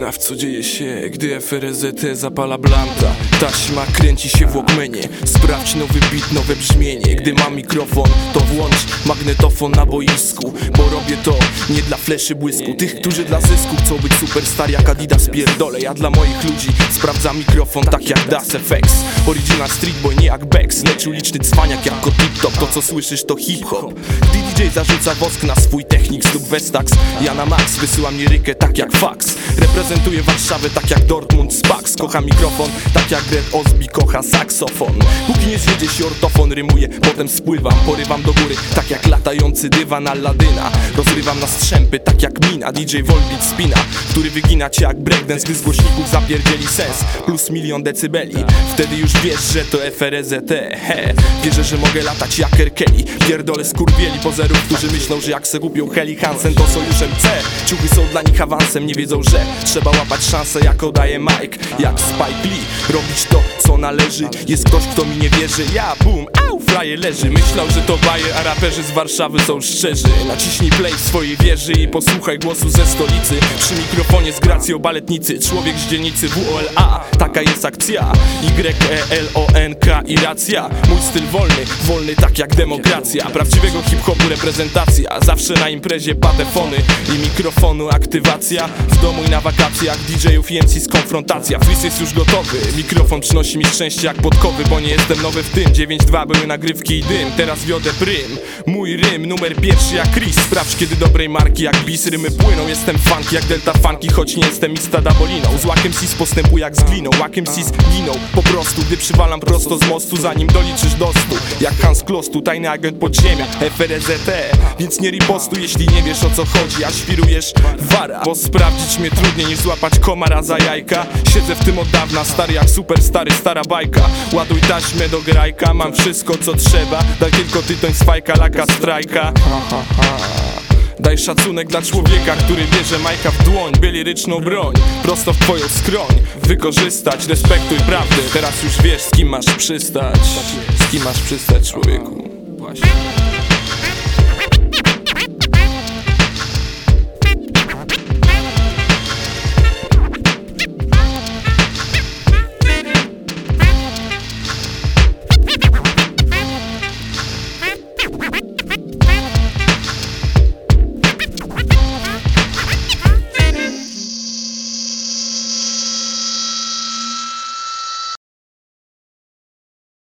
Sprawdź co dzieje się, gdy FRZT zapala blanta. Taśma kręci się w Walkmanie Sprawdź nowy beat, nowe brzmienie. Gdy mam mikrofon, to włącz magnetofon na boisku Bo robię to nie dla fleszy błysku. Tych, którzy dla zysku chcą być superstar jak Adidas pierdolę. Ja dla moich ludzi sprawdzam mikrofon tak jak Das FX Original streetboy nie jak Bex. Lecz uliczny cwaniak jak Tip-Top To co słyszysz to hip-hop. Gdy DJ zarzuca wosk na swój technik lub Vestax Ja na max wysyłam lirykę tak jak fax Reprezentuję Warszawę tak jak Dortmund Spax. Kocha mikrofon tak jak Red Osby kocha saksofon. Póki nie zjedzie się ortofon rymuje Potem spływam, porywam do góry Tak jak latający dywan Aladyna. Rozrywam na strzępy tak jak mina DJ Volbeat spina Który wygina cię jak breakdance Gdy z głośników zapierdzieli sens. Plus milion decybeli. Wtedy już wiesz, że to FRZT He, wierzę, że mogę latać jak R. Kelly. Pierdolę skurwieli pozerów, którzy myślą, że jak se kupią Heli Hansen to sojuszem C. Ciuchy są dla nich awansem, nie wiedzą, że Trzeba łapać szansę jak daje Mike. Jak Spike Lee, robić to co należy. Jest ktoś kto mi nie wierzy, ja boom, au, fraje leży. Myślał, że to baje, a raperzy z Warszawy są szczerzy. Naciśnij play w swojej wieży i posłuchaj głosu ze stolicy. Przy mikrofonie z gracją baletnicy. Człowiek z dzielnicy WOLA, taka jest akcja Y-E-L-O-N-K i racja. Mój styl wolny, wolny tak jak demokracja. Prawdziwego hip-hopu reprezentacja. Zawsze na imprezie patefony i mikrofonu aktywacja. W domu i na wakacjach DJ-ów i MC z konfrontacja. Freeze jest już gotowy, mikrofon przynosi mi szczęście jak podkowy Bo nie jestem nowy w tym, 9-2 były nagrywki i dym. Teraz wiodę prym, mój rym numer pierwszy jak Chris. Sprawdź kiedy dobrej marki jak bis. Rymy płyną, jestem funk jak Delta Funky Choć nie jestem Ista Daboliną. Z łakiem sis postępuję jak z gliną Łakiem sis giną po prostu Gdy przywalam prosto z mostu zanim doliczysz do stu. Jak Hans Klostu, tajny agent podziemia FRZT, więc nie ripostuj jeśli nie wiesz o co chodzi A świrujesz wara. Bo sprawdzić mnie trudniej niż złapać komara za jajka. Siedzę w tym od dawna, stary jak super stary, stara bajka. Ładuj taśmę do grajka, mam wszystko co trzeba. Daj tylko tytoń z fajka, laka strajka. ha, ha, ha. Daj szacunek dla człowieka, który bierze majka w dłoń. By liryczną broń, prosto w twoją skroń. Wykorzystać, respektuj prawdę Teraz już wiesz z kim masz przystać. Z kim masz przystać człowieku? Właśnie